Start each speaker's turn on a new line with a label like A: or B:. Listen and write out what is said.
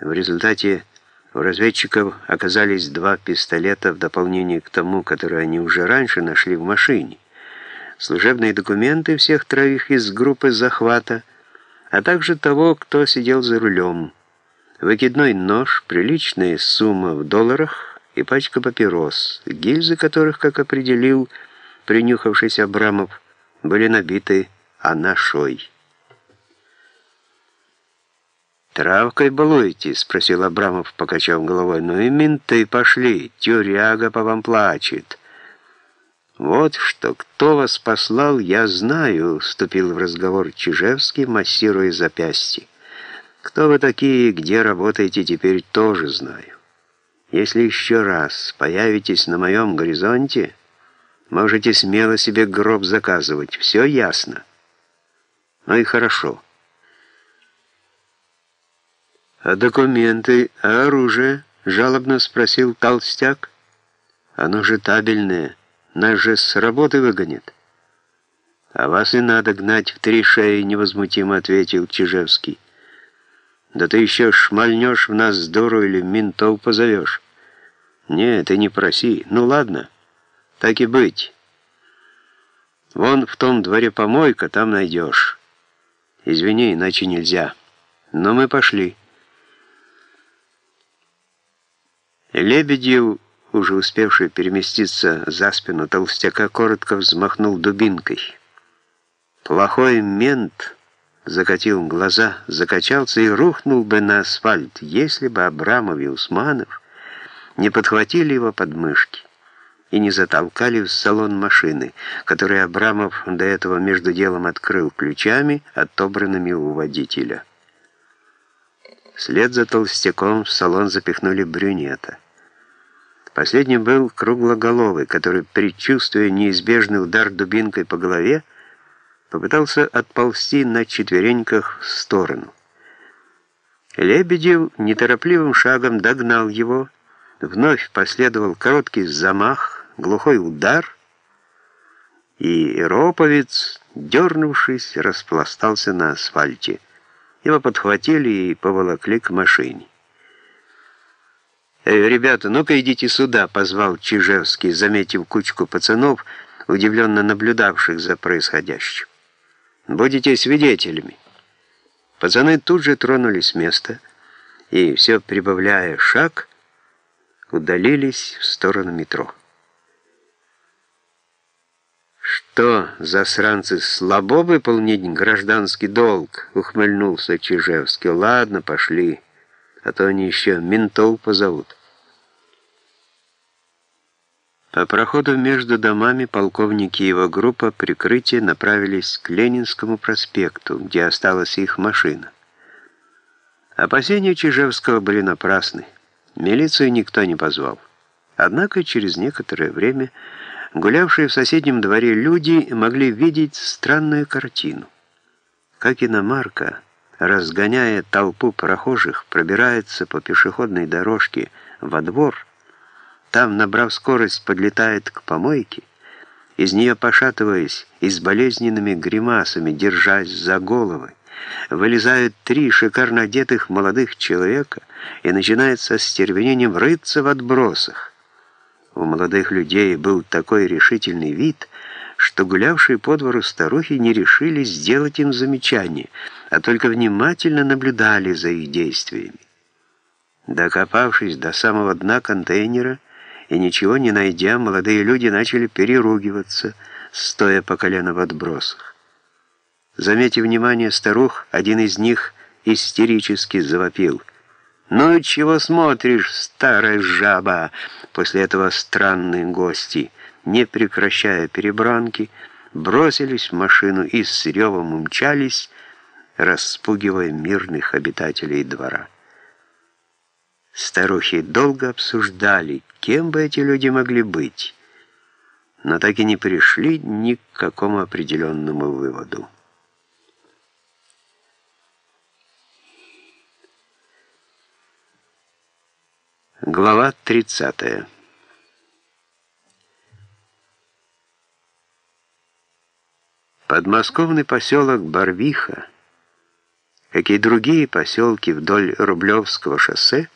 A: В результате у разведчиков оказались два пистолета в дополнение к тому, который они уже раньше нашли в машине, служебные документы всех троих из группы захвата, а также того, кто сидел за рулем, выкидной нож, приличная сумма в долларах и пачка папирос, гильзы которых, как определил принюхавшийся Абрамов, были набиты анашой. «Травкой балуете?» — спросил Абрамов, покачав головой. «Ну и менты пошли, тюряга по вам плачет». «Вот что, кто вас послал, я знаю», — вступил в разговор Чижевский, массируя запястье. «Кто вы такие, где работаете, теперь тоже знаю. Если еще раз появитесь на моем горизонте, можете смело себе гроб заказывать, все ясно». «Ну и хорошо». «А документы, а оружие?» — жалобно спросил толстяк. «Оно же табельное, нас же с работы выгонят». «А вас и надо гнать в три шеи», — невозмутимо ответил Чижевский. «Да ты еще шмальнешь в нас дуру или ментов позовешь». «Не, ты не проси. Ну ладно, так и быть. Вон в том дворе помойка, там найдешь. Извини, иначе нельзя. Но мы пошли». Лебедев, уже успевший переместиться за спину толстяка, коротко взмахнул дубинкой. Плохой мент закатил глаза, закачался и рухнул бы на асфальт, если бы Абрамов и Усманов не подхватили его подмышки и не затолкали в салон машины, который Абрамов до этого между делом открыл ключами, отобранными у водителя. Вслед за толстяком в салон запихнули брюнета. Последним был круглоголовый, который, предчувствуя неизбежный удар дубинкой по голове, попытался отползти на четвереньках в сторону. Лебедев неторопливым шагом догнал его, вновь последовал короткий замах, глухой удар, и роповец, дернувшись, распластался на асфальте. Его подхватили и поволокли к машине. «Э, «Ребята, ну-ка идите сюда», — позвал Чижевский, заметив кучку пацанов, удивленно наблюдавших за происходящим. «Будете свидетелями». Пацаны тут же тронулись с места и, все прибавляя шаг, удалились в сторону метро. «Что, засранцы, слабо выполнить гражданский долг?» — ухмыльнулся Чижевский. «Ладно, пошли, а то они еще ментов позовут». По проходу между домами полковники и его группа прикрытия направились к Ленинскому проспекту, где осталась их машина. Опасения Чижевского были напрасны. Милицию никто не позвал. Однако через некоторое время Гулявшие в соседнем дворе люди могли видеть странную картину. Как иномарка, разгоняя толпу прохожих, пробирается по пешеходной дорожке во двор, там, набрав скорость, подлетает к помойке, из нее пошатываясь и с болезненными гримасами, держась за головы, вылезают три шикарно одетых молодых человека и начинают со стервенением рыться в отбросах. У молодых людей был такой решительный вид, что гулявшие по двору старухи не решились сделать им замечание, а только внимательно наблюдали за их действиями. Докопавшись до самого дна контейнера и ничего не найдя, молодые люди начали переругиваться, стоя по колено в отбросах. Заметив внимание старух, один из них истерически завопил. «Ну чего смотришь, старая жаба?» После этого странные гости, не прекращая перебранки, бросились в машину и с ревом умчались, распугивая мирных обитателей двора. Старухи долго обсуждали, кем бы эти люди могли быть, но так и не пришли ни к какому определенному выводу. Глава 30. Подмосковный поселок Барвиха, как и другие поселки вдоль Рублевского шоссе,